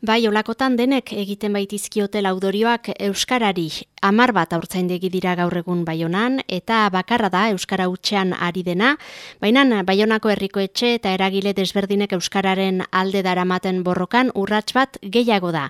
Bai, olakotan denek egiten baitizkiote laudorioak Euskarari. Amar bat aurtzaindegi dira gaur egun baionan, eta bakarra da Euskara utxean ari dena, baina baionako herriko etxe eta eragile desberdinek Euskararen alde daramaten borrokan urrats bat gehiago da.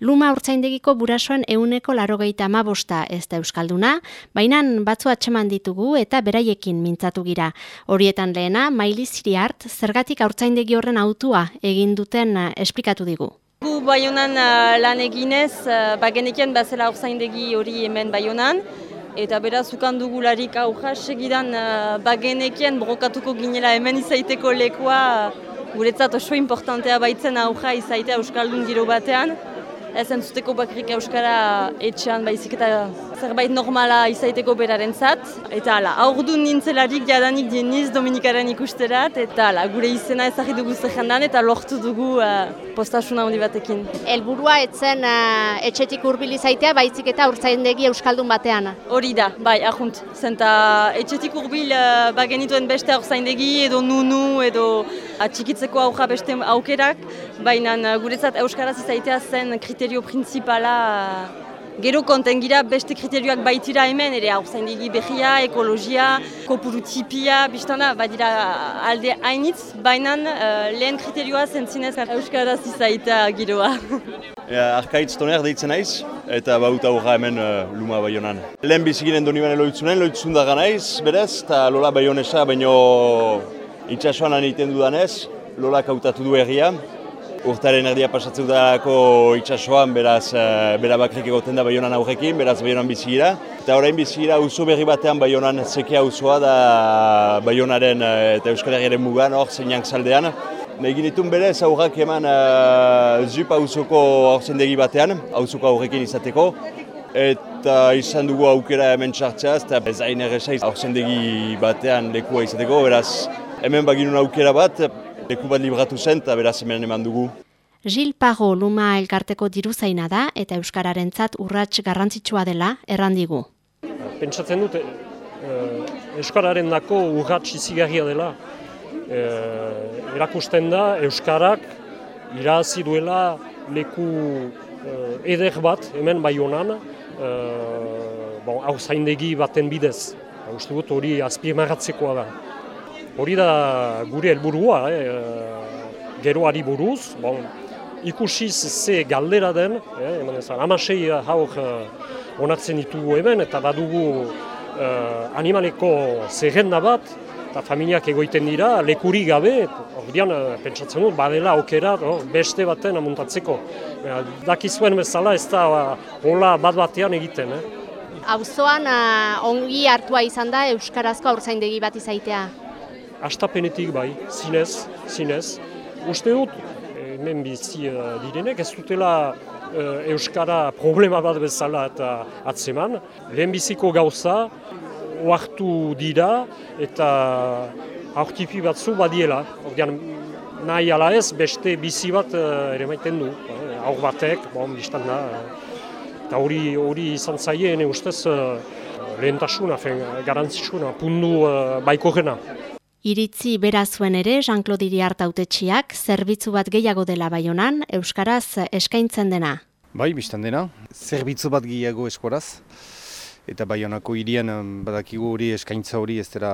Luma aurtzaindegiko burasoen euneko larogeita amabosta ez da Euskalduna, baina batzu atxeman ditugu eta beraiekin mintzatu gira. Horietan lehena, mailiziri hart, zergatik aurtzaindegi horren autua egin duten esplikatu digu. Gu baionan uh, lan eginez, uh, bagenekien bazela orzaindegi hori hemen baionan, eta beraz ukan dugularik aurra segidan uh, bagenekien brokatuko ginela hemen izaiteko lekua uh, guretzat oso importantea baitzen aurra izaitea Euskaldun giro batean. Ez entzuteko bakrik euskara etxean baizik eta zerbait normala izaiteko beraren zat. Eta ala, aurdu nintzelarik jadanik dieniz Dominikaren ikusterat, eta ala, gure izena ezagit dugu zehandan eta lortu dugu uh, postasuna handi batekin. Elburua etzen uh, etxetik urbil izaitea baizik eta urtzaindegi euskaldun batean. Hori da, bai, ahunt. Zenta etxetik urbil uh, bagenituen beste urtzaindegi edo nunu edo atxikitzeko aurra beste aukerak, baina guretzat euskaraz izaitea zen kriterio principala gero konten gira beste kriterioak baitira hemen, ere hau zain digi behia, ekologia, kopuru tipia, biztana, badira alde hainitz, baina uh, lehen kriterioa zentzinez euskaraz izaita giroa. Ja, Arkaitz toner deitzen naiz, eta bauta horra hemen uh, luma baionan. Lehen biziginen doni bane loitzunen, loitzun daga naiz, berez, eta lola baionesa, baino itxasuan egiten dudanez, lola kautatu du herria, urtaren erdia pasatzen dako itxasoan, beraz, uh, bera bakrik egoten da Baionan aurrekin, beraz Baionan bizigira. Eta orain bizigira auzo berri batean Baionan zeke auzoa da Baionaren uh, eta Euskal Herriaren mugan hor zeinak zaldean. Egin ditun berez aurrak eman uh, zup auzoko aurtzendegi batean, auzoko aurrekin izateko. Eta izan dugu aukera hemen txartzeaz, eta ez hain erresa batean lekua izateko, beraz hemen baginun aukera bat, leku bat libratu zen eta beraz hemen eman dugu. Gil Pago Luma elkarteko diru zaina da eta Euskararen zat urrats garrantzitsua dela errandigu. Pentsatzen dut, eh, Euskararen dako urrats izigarria dela. Eh, erakusten da Euskarak irazi duela leku eh, eder bat hemen bai honan, eh, bon, hau zaindegi baten bidez. Uste dut hori azpimarratzekoa da. Hori da gure helburua, eh, geroari buruz, bon, ikusiz ze galdera den, eh, eman ezan, amasei hauk eh, onartzen ditugu hemen, eta badugu eh, animaleko zerrenda bat, eta familiak egoiten dira, lekuri gabe, ordean, eh, pentsatzen dut, badela okera, no, beste baten amuntatzeko. Eh, dakizuen bezala ez da hola bat batean egiten. Eh. Auzoan ongi hartua izan da Euskarazko aurzaindegi bat izaitea astapenetik bai, zinez, zinez. Uste dut, hemen bizi uh, direnek, ez dutela uh, Euskara problema bat bezala eta atzeman. Lehen biziko gauza, oartu dira eta aurtipi batzu badiela. Ordean, nahi ala ez, beste bizi bat ere maiten du. Aur batek, bon, biztan da. Eta hori, hori izan zaien, ustez, lehentasuna, garantzitsuna, pundu uh, baiko Iritzi bera zuen ere Jean-Claude Iriart autetxiak zerbitzu bat gehiago dela baionan euskaraz eskaintzen dena. Bai, biztan dena. Zerbitzu bat gehiago eskoraz. Eta baionako irian badakigu hori eskaintza hori ez dara,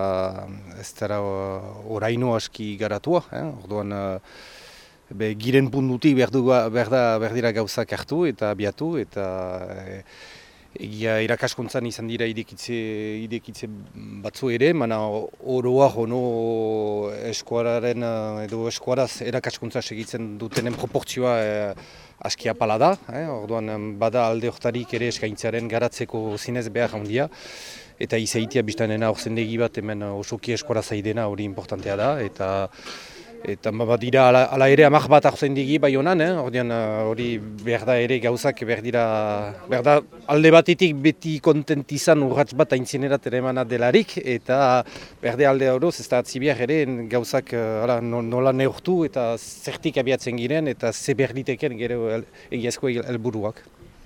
ez dara uh, oraino aski garatua. Eh? Orduan, uh, be, giren pundutik behar, da, behar gauzak hartu eta abiatu. Eta, eh, Egia irakaskuntzan izan dira idekitze, idekitze batzu ere, mana oroa hono eskuararen edo eskuaraz erakaskuntza segitzen dutenen proportzioa eh, askia pala da. Eh? Orduan bada alde hortarik ere eskaintzaren garatzeko zinez behar handia. Eta izaitia biztanena hor zendegi bat hemen osoki eskuara zaidena hori importantea da. Eta Eta bat dira ala, ere amak bat arzen digi bai honan, eh? ordean uh, hori behar da ere gauzak behar dira, behar da alde batetik beti kontent izan urratz bat aintzinerat ere delarik, eta behar da alde horoz ez da atzibiak ere gauzak uh, nola neurtu eta zertik abiatzen giren eta ze behar diteken gero egiazko helburuak.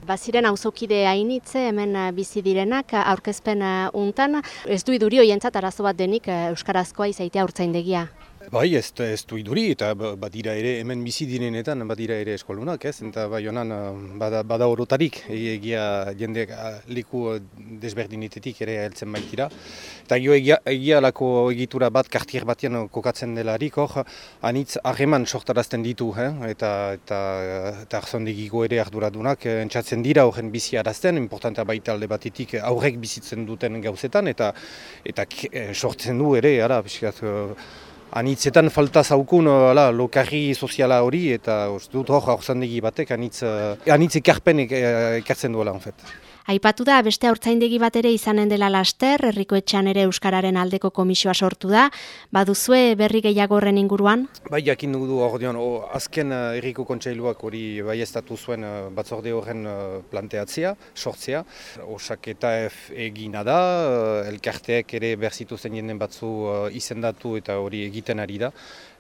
Baziren auzokide hainitze hemen uh, bizi direnak aurkezpen untan, ez du idurio jentzat arazo bat denik Euskarazkoa izaitea urtzaindegia. Bai, ez, ez du iduri, eta ba, badira ere, hemen bizi direnetan, badira ere eskolunak, ez? Eta bai honan, bada, bada orotarik, egia jendeak liku desberdinitetik ere heltzen baitira. Eta gio egia, egia lako egitura bat, kartier batean kokatzen delarik, hor, anitz hageman sortarazten ditu, eh? eta eta, eta arzondegiko ere arduradunak, entzatzen dira horren bizi arazten, importantea baita alde batetik aurrek bizitzen duten gauzetan, eta eta sortzen du ere, ara, biskat, Anitzetan falta zaukun ala, lokarri soziala hori eta dut hor batek anitz, anitz ekarpen ekartzen duela, en fet. Aipatu da beste aurtzaindegi bat ere izanen dela laster, herrikoetxean ere euskararen aldeko komisioa sortu da. Baduzue berri gehiago horren inguruan? Bai, jakin dugu hor dion, azken uh, herriko kontseiluak hori bai estatu zuen uh, batzorde horren uh, planteatzea, sortzea. Osak eta egina da, elkarteek ere berzitu zen jenden batzu izendatu eta hori egiten ari da.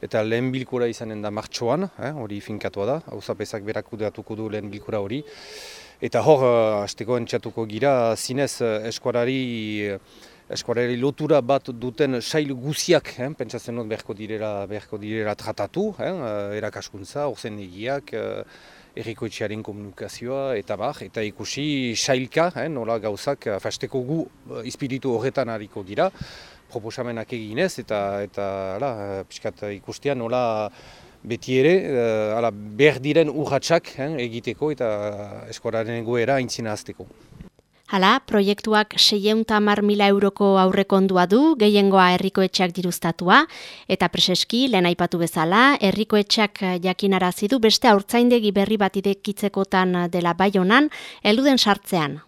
Eta lehen bilkura izanen da martxoan, hori eh, finkatua da, hau berak du lehen bilkura hori. Eta hor, uh, azteko entxatuko gira, zinez uh, eskuarari, eskuarari lotura bat duten sail guziak, eh, pentsatzen dut beharko direra, beharko direra tratatu, eh, erakaskuntza, orzen egiak, errikoetxearen komunikazioa, eta bar, eta ikusi sailka, eh, nola gauzak, fasteko gu, espiritu horretan hariko dira, proposamenak eginez, eta, eta ala, piskat ikustean nola, beti ere, uh, ala, behar diren urratxak eh, egiteko eta eskoraren egoera aintzina azteko. Hala, proiektuak 600 mila euroko aurrekondua du, gehiengoa herrikoetxeak diruztatua, eta preseski, lehen aipatu bezala, herrikoetxeak jakinarazi du beste aurtzaindegi berri bat idekitzekotan dela bai honan, eluden sartzean.